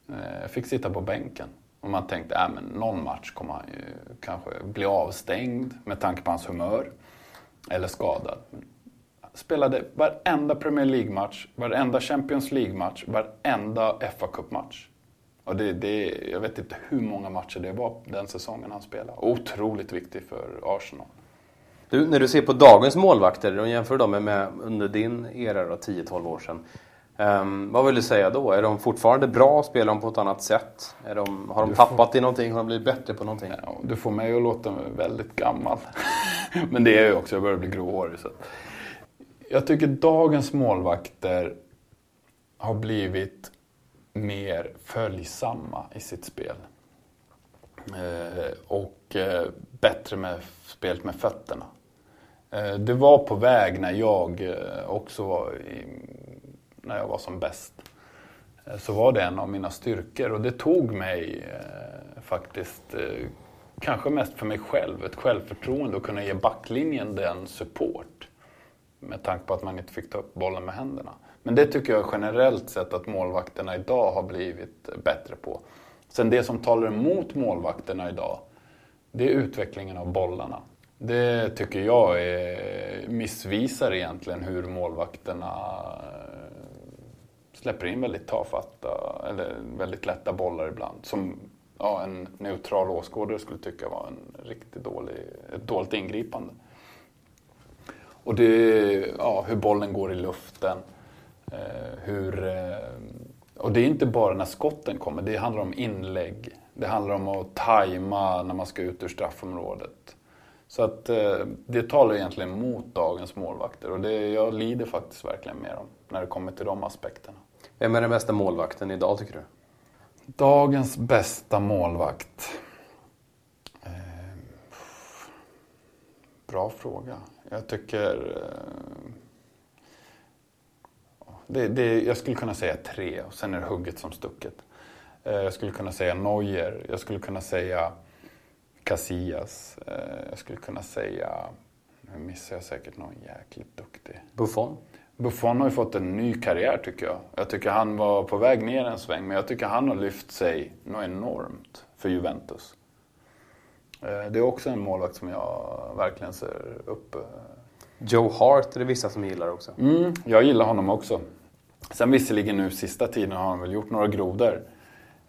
Eh, jag fick sitta på bänken. Och man tänkte, äh, men någon match kommer han ju kanske bli avstängd med tanke på hans humör. Eller skadad. Spelade varenda Premier League-match, varenda Champions League-match, varenda fa Cup-match. Och det, det, jag vet inte hur många matcher det var den säsongen han spelade. Otroligt viktig för Arsenal. Du, när du ser på dagens målvakter och jämför dem med, med under din era 10-12 år sedan. Um, vad vill du säga då? Är de fortfarande bra? Spelar de på ett annat sätt? De, har de du tappat får... i någonting? Har de blivit bättre på någonting? Ja, du får mig att låta väldigt gammal. Men det är jag också, jag börjar bli gråhårig. Så. Jag tycker dagens målvakter har blivit mer följsamma i sitt spel. Eh, och eh, bättre med spelet med fötterna. Eh, det var på väg när jag eh, också var i när jag var som bäst. Eh, så var det en av mina styrkor och det tog mig faktiskt, kanske mest för mig själv, ett självförtroende att kunna ge backlinjen den support. Med tanke på att man inte fick ta upp bollen med händerna. Men det tycker jag generellt sett att målvakterna idag har blivit bättre på. Sen det som talar emot målvakterna idag, det är utvecklingen av bollarna. Det tycker jag är, missvisar egentligen hur målvakterna eh, släpper in väldigt tafatta, eller väldigt lätta bollar ibland. Som ja, en neutral åskådare skulle tycka var en riktigt dålig, ett dåligt ingripande. Och det, ja, hur bollen går i luften. Eh, hur, eh, och det är inte bara när skotten kommer, det handlar om inlägg. Det handlar om att tajma när man ska ut ur straffområdet. Så att eh, det talar egentligen mot dagens målvakter och det, jag lider faktiskt verkligen med dem när det kommer till de aspekterna. Vem är den bästa målvakten idag tycker du? Dagens bästa målvakt? Eh, bra fråga. Jag tycker... Eh, det, det, jag skulle kunna säga tre och sen är det hugget som stucket. Jag skulle kunna säga Neuer. Jag skulle kunna säga Casillas. Eh, jag skulle kunna säga... Nu missar jag säkert någon jäkligt duktig. Buffon? Buffon har ju fått en ny karriär tycker jag. Jag tycker han var på väg ner en sväng, men jag tycker han har lyft sig något enormt för Juventus. Eh, det är också en målvakt som jag verkligen ser upp. Eh. Joe Hart är det vissa som gillar också. Mm, jag gillar honom också. Sen visserligen nu sista tiden har han väl gjort några grodor.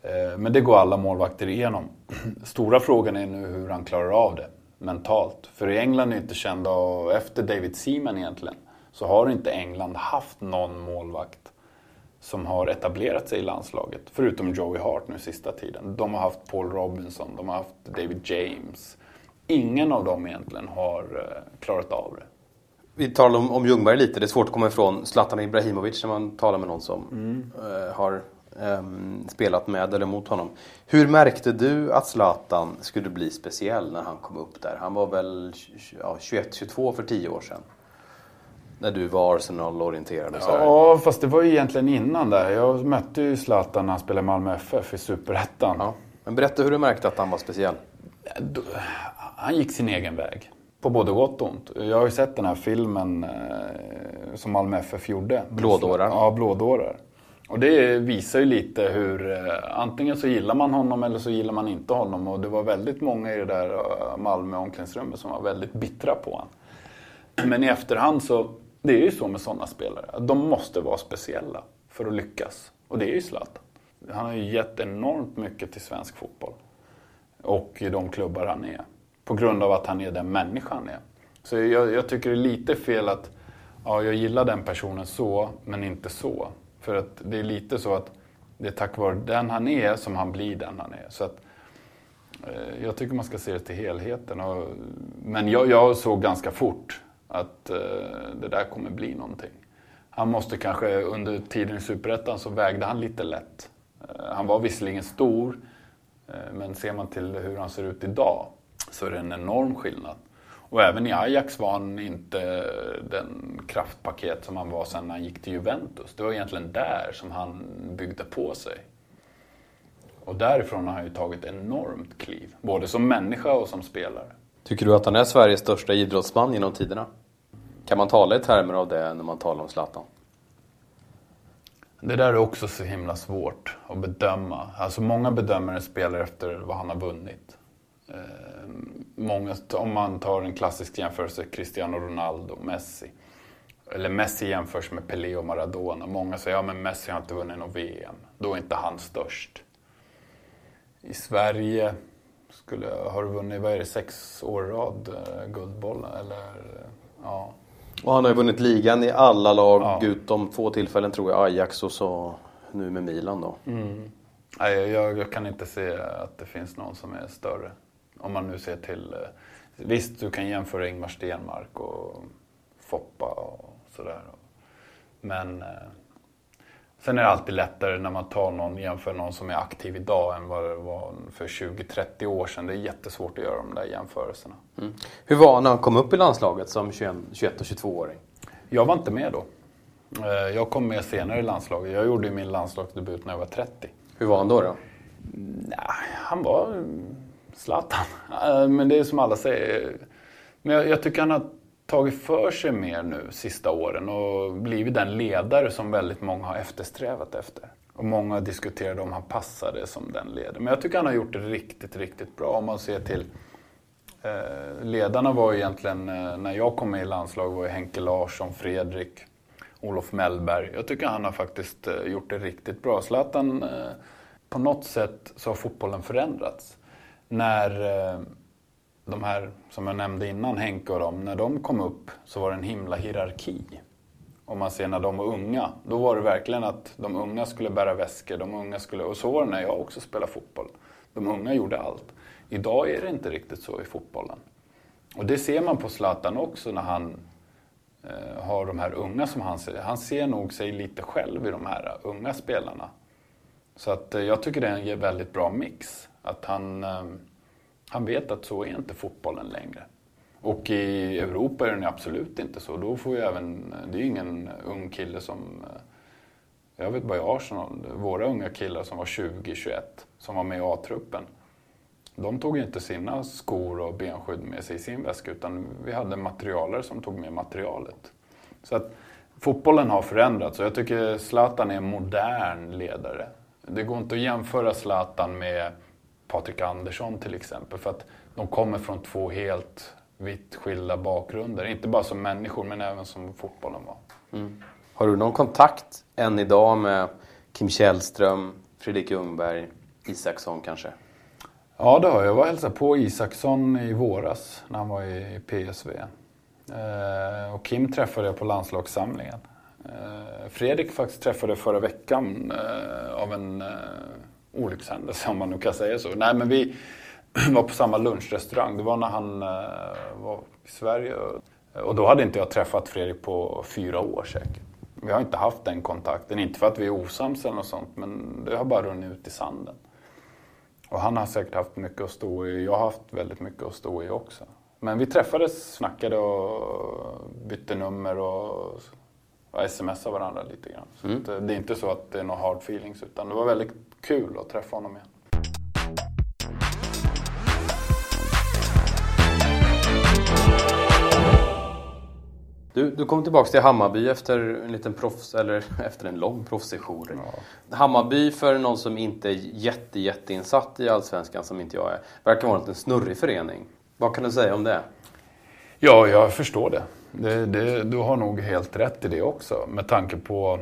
Eh, men det går alla målvakter igenom. Stora frågan är nu hur han klarar av det mentalt. För i England är inte kända, efter David Seaman egentligen, så har inte England haft någon målvakt som har etablerat sig i landslaget. Förutom Joey Hart nu sista tiden. De har haft Paul Robinson, de har haft David James. Ingen av dem egentligen har eh, klarat av det. Vi talar om, om Ljungberg lite. Det är svårt att komma ifrån Zlatan Ibrahimovic när man talar med någon som mm. uh, har spelat med eller mot honom. Hur märkte du att Zlatan skulle bli speciell när han kom upp där? Han var väl ja, 21-22 för 10 år sedan? När du var Arsenal-orienterad? Ja, fast det var ju egentligen innan där. Jag mötte ju Zlatan när han spelade Malmö FF i Superettan. Ja. Men berätta hur du märkte att han var speciell. Han gick sin egen väg. På både gott och ont. Jag har ju sett den här filmen eh, som Malmö FF gjorde. Blådårar. Ja, Blådårar. Och det visar ju lite hur eh, antingen så gillar man honom eller så gillar man inte honom. Och det var väldigt många i det där eh, Malmö omklädningsrummet som var väldigt bittra på honom. Men i efterhand så Det är ju så med sådana spelare. De måste vara speciella för att lyckas. Och det är ju Zlatan. Han har ju gett enormt mycket till svensk fotboll. Och i de klubbar han är. På grund av att han är den människan han är. Så jag, jag tycker det är lite fel att ja, jag gillar den personen så, men inte så. För att det är lite så att det är tack vare den han är som han blir den han är. Så att, eh, jag tycker man ska se det till helheten. Och, men jag, jag såg ganska fort att eh, det där kommer bli någonting. Han måste kanske, under tiden i Superettan så vägde han lite lätt. Eh, han var visserligen stor, eh, men ser man till hur han ser ut idag så är det en enorm skillnad. Och även i Ajax var han inte den kraftpaket som han var sen när han gick till Juventus. Det var egentligen där som han byggde på sig. Och därifrån har han ju tagit enormt kliv, både som människa och som spelare. Tycker du att han är Sveriges största idrottsman genom tiderna? Kan man tala i termer av det när man talar om Zlatan? Det där är också så himla svårt att bedöma. Alltså många bedömare spelar efter vad han har vunnit. Eh, många, om man tar en klassisk jämförelse, Cristiano Ronaldo, Messi. Eller Messi jämförs med Pelé och Maradona. Många säger ja, Messi har inte vunnit något VM. Då är inte han störst. I Sverige skulle, har du vunnit, vad är det, sex år rad eh, Guldbollen? Eller, ja. Och han har ju vunnit ligan i alla lag ja. utom två tillfällen tror jag. Ajax och så nu med Milan då. Mm. Nej, jag, jag, kan inte se att det finns någon som är större. Om man nu ser till... Eh, visst, du kan jämföra Ingmar Stenmark och Foppa och sådär. Men eh, sen är det alltid lättare när man tar någon, jämför någon som är aktiv idag än vad det var för 20-30 år sedan. Det är jättesvårt att göra de där jämförelserna. Mm. Hur var han när han kom upp i landslaget som 21, 21 och 22-åring? Jag var inte med då. Eh, jag kom med senare i landslaget. Jag gjorde min landslagsdebut när jag var 30. Hur var han då? då? Nej, han var Zlatan. Eh, men det är som alla säger. Men jag, jag tycker han har tagit för sig mer nu sista åren och blivit den ledare som väldigt många har eftersträvat efter. Och många diskuterade om han passade som den ledaren. Men jag tycker han har gjort det riktigt, riktigt bra. Om man ser till eh, ledarna var ju egentligen, eh, när jag kom med i landslaget var ju Henke Larsson, Fredrik, Olof Mellberg. Jag tycker han har faktiskt eh, gjort det riktigt bra. Zlatan, eh, på något sätt så har fotbollen förändrats när eh, de här, som jag nämnde innan, Henke och dem, när de kom upp så var det en himla hierarki. Om man ser när de var unga, då var det verkligen att de unga skulle bära väskor, de unga skulle, och så var det när jag också spelade fotboll. De unga gjorde allt. Idag är det inte riktigt så i fotbollen. Och det ser man på Zlatan också när han eh, har de här unga som han ser. Han ser nog sig lite själv i de här unga spelarna. Så att eh, jag tycker det är en väldigt bra mix. Att han, eh, han vet att så är inte fotbollen längre. Och i Europa är den absolut inte så. Då får ju även, det är ju ingen ung kille som... Eh, jag vet bara i Arsenal, våra unga killar som var 20-21, som var med i A-truppen. De tog ju inte sina skor och benskydd med sig i sin väska utan vi hade materialare som tog med materialet. Så att fotbollen har förändrats och jag tycker Zlatan är en modern ledare. Det går inte att jämföra Zlatan med Patrik Andersson till exempel. För att de kommer från två helt vitt skilda bakgrunder. Inte bara som människor men även som fotbollen var. Mm. Har du någon kontakt än idag med Kim Källström, Fredrik Ljungberg, Isaksson kanske? Ja det har jag. Jag var hälsade på Isaksson i våras när han var i PSV. Eh, och Kim träffade jag på landslagssamlingen. Eh, Fredrik faktiskt träffade förra veckan eh, av en olyckshändelse om man nu kan säga så. Nej men vi var på samma lunchrestaurang. Det var när han uh, var i Sverige. Och då hade inte jag träffat Fredrik på fyra år säkert. Vi har inte haft den kontakten. Inte för att vi är osams eller något sånt. Men det har bara runnit ut i sanden. Och han har säkert haft mycket att stå i. Jag har haft väldigt mycket att stå i också. Men vi träffades, snackade och bytte nummer och, och smsade varandra lite grann. Mm. det är inte så att det är några hard feelings utan det var väldigt kul att träffa honom igen. Du, du kom tillbaka till Hammarby efter en liten proffs, eller efter en lång proffssession. Ja. Hammarby, för någon som inte är jätte, jätteinsatt i Allsvenskan, som inte jag är, verkar vara en liten snurrig förening. Vad kan du säga om det? Ja, jag förstår det. det, det, du har nog helt rätt i det också. Med tanke på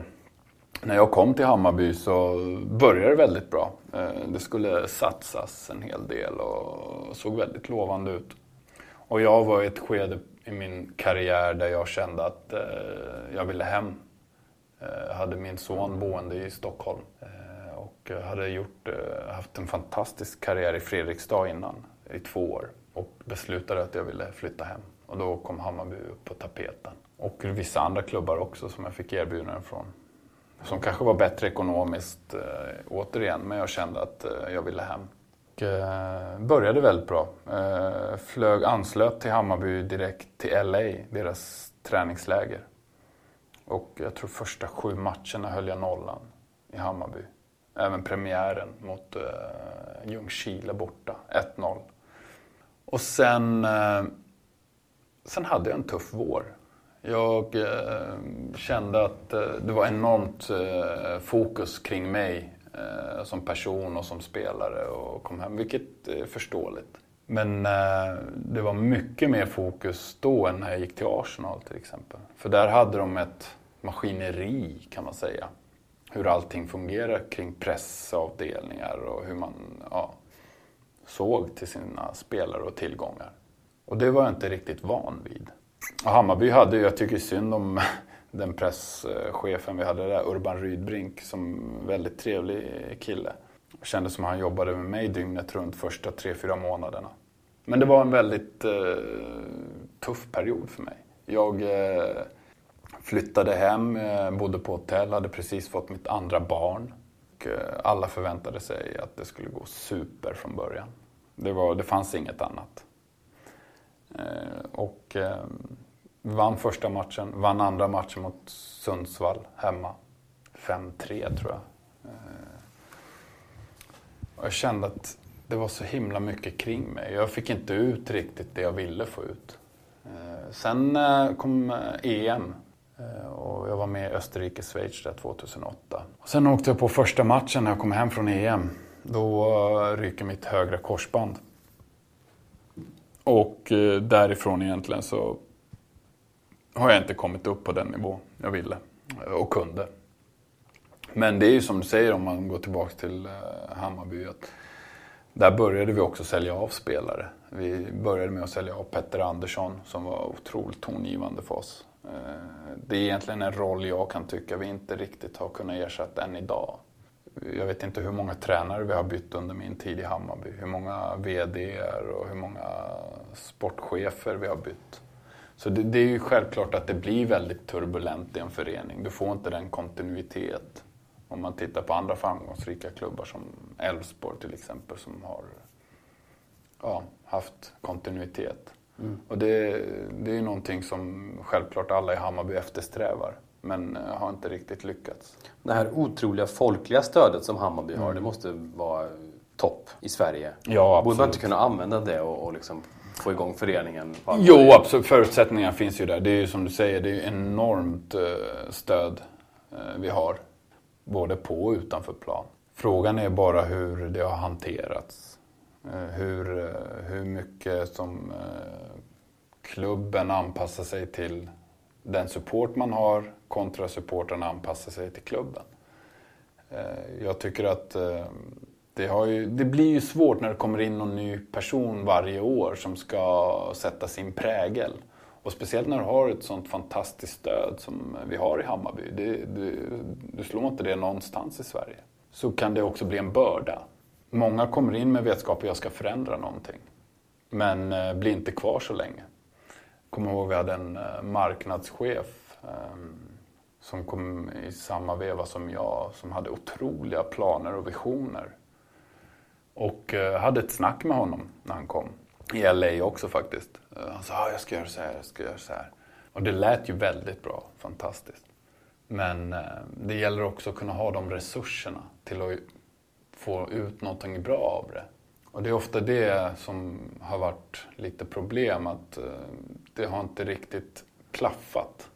när jag kom till Hammarby så började det väldigt bra. Eh, det skulle satsas en hel del och såg väldigt lovande ut. Och jag var i ett skede i min karriär där jag kände att eh, jag ville hem. Jag hade min son boende i Stockholm och hade gjort, haft en fantastisk karriär i Fredrikstad innan, i två år. Och beslutade att jag ville flytta hem. Och då kom Hammarby upp på tapeten. Och vissa andra klubbar också som jag fick erbjudanden från. Som kanske var bättre ekonomiskt eh, återigen, men jag kände att eh, jag ville hem. Och, eh, började väldigt bra. Eh, flög, anslöt till Hammarby direkt till LA, deras träningsläger. Och jag tror första sju matcherna höll jag nollan i Hammarby. Även premiären mot eh, Ljungskile borta, 1-0. Och sen, eh, sen hade jag en tuff vår. Jag eh, kände att eh, det var enormt eh, fokus kring mig eh, som person och som spelare och kom hem, vilket är förståeligt. Men eh, det var mycket mer fokus då än när jag gick till Arsenal till exempel. För där hade de ett maskineri kan man säga. Hur allting fungerar kring pressavdelningar och hur man ja, såg till sina spelare och tillgångar. Och det var jag inte riktigt van vid. Och Hammarby hade ju, jag tycker synd om den presschefen vi hade där, Urban Rydbrink, som väldigt trevlig kille. Kändes som han jobbade med mig dygnet runt första tre, fyra månaderna. Men det var en väldigt eh, tuff period för mig. Jag eh, flyttade hem, eh, bodde på hotell, hade precis fått mitt andra barn. Och, eh, alla förväntade sig att det skulle gå super från början. Det, var, det fanns inget annat. Eh, och eh, vann första matchen, vann andra matchen mot Sundsvall hemma. 5-3 tror jag. Eh, och jag kände att det var så himla mycket kring mig. Jag fick inte ut riktigt det jag ville få ut. Sen kom EM och jag var med i Österrike-Schweiz 2008. Och sen åkte jag på första matchen när jag kom hem från EM. Då ryker mitt högra korsband. Och eh, därifrån egentligen så har jag inte kommit upp på den nivå jag ville eh, och kunde. Men det är ju som du säger om man går tillbaka till eh, Hammarby. Att där började vi också sälja av spelare. Vi började med att sälja av Petter Andersson som var otroligt tongivande för oss. Det är egentligen en roll jag kan tycka vi inte riktigt har kunnat ersätta än idag. Jag vet inte hur många tränare vi har bytt under min tid i Hammarby. Hur många VD och hur många sportchefer vi har bytt. Så det, det, är ju självklart att det blir väldigt turbulent i en förening. Du får inte den kontinuitet. Om man tittar på andra framgångsrika klubbar som Elfsborg till exempel som har ja, haft kontinuitet. Mm. Och det, det är ju någonting som självklart alla i Hammarby eftersträvar men eh, har inte riktigt lyckats. Det här otroliga folkliga stödet som Hammarby har, mm. det måste vara topp i Sverige. Ja, absolut. Borde man inte kunna använda det och, och liksom få igång föreningen? Jo, absolut. Förutsättningarna finns ju där. Det är ju som du säger, det är enormt eh, stöd eh, vi har. Både på och utanför plan. Frågan är bara hur det har hanterats. Hur, hur mycket som klubben anpassar sig till den support man har kontra supportrarna anpassar sig till klubben. Eh, jag tycker att eh, det, ju, det, blir ju svårt när det kommer in någon ny person varje år som ska sätta sin prägel. Och speciellt när du har ett sånt fantastiskt stöd som vi har i Hammarby. Det, det, du slår inte det någonstans i Sverige. Så kan det också bli en börda. Många kommer in med vetskap att jag ska förändra någonting. Men eh, blir inte kvar så länge kommer ihåg vi hade en eh, marknadschef ehm, som kom i samma veva som jag, som hade otroliga planer och visioner. Och eh, hade ett snack med honom när han kom. I LA också faktiskt. Eh, han sa, ah, jag ska göra så här, jag ska göra så här. Och det lät ju väldigt bra, fantastiskt. Men det gäller också att kunna ha de resurserna till att få ut någonting bra av det. Och det är ofta det som har varit lite problem, att eh, det har inte riktigt klaffat.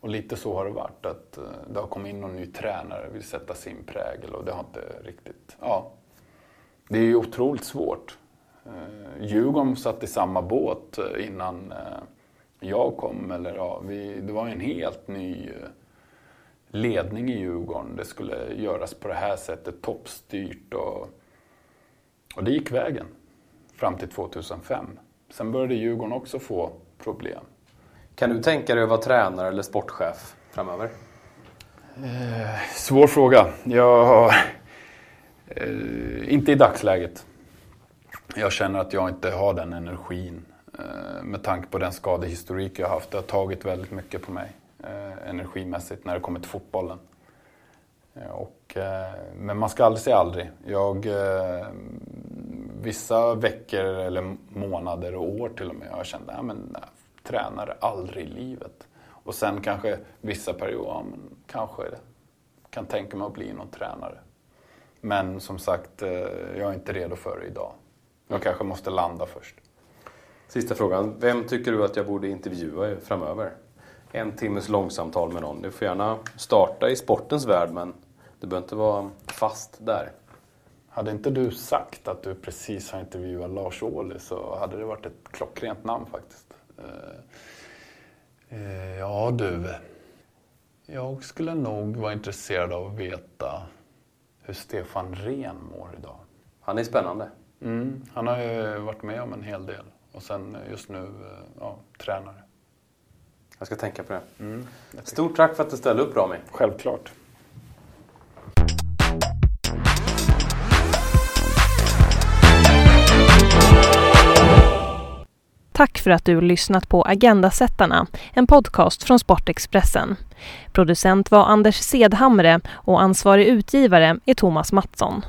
Och lite så har det varit, att eh, det har kommit in någon ny tränare och vill sätta sin prägel och det har inte riktigt, ja. Det är ju otroligt svårt. Eh, Djurgården satt i samma båt innan jag kom, eller ja, vi, det var en helt ny ledning i Djurgården. Det skulle göras på det här sättet, toppstyrt och, och det gick vägen fram till 2005. Sen började Djurgården också få problem. Kan du tänka dig att vara tränare eller sportchef framöver? Eh, svår fråga. Jag, eh, inte i dagsläget. Jag känner att jag inte har den energin eh, med tanke på den skadehistorik jag haft. Det har tagit väldigt mycket på mig eh, energimässigt när det kommer till fotbollen. Eh, och, eh, men man ska aldrig säga aldrig. Jag, eh, vissa veckor eller månader och år till och med har jag känt att jag tränar aldrig i livet. Och sen kanske vissa perioder, ja, men kanske kan tänka mig att bli någon tränare. Men som sagt, jag är inte redo för det idag. Jag kanske måste landa först. Sista frågan. Vem tycker du att jag borde intervjua framöver? En timmes långsamtal med någon. Du får gärna starta i sportens värld, men du behöver inte vara fast där. Hade inte du sagt att du precis har intervjuat Lars Ohly så hade det varit ett klockrent namn faktiskt. Eh, eh, ja du. Jag skulle nog vara intresserad av att veta hur Stefan Rehn mår idag. Han är spännande. Mm, han har ju varit med om en hel del och sen just nu eh, ja, tränare. Jag ska tänka på det. Mm, Stort tack för att du ställde upp Rami. Självklart. Tack för att du lyssnat på Agendasättarna, en podcast från Sportexpressen. Producent var Anders Sedhamre och ansvarig utgivare är Thomas Mattsson.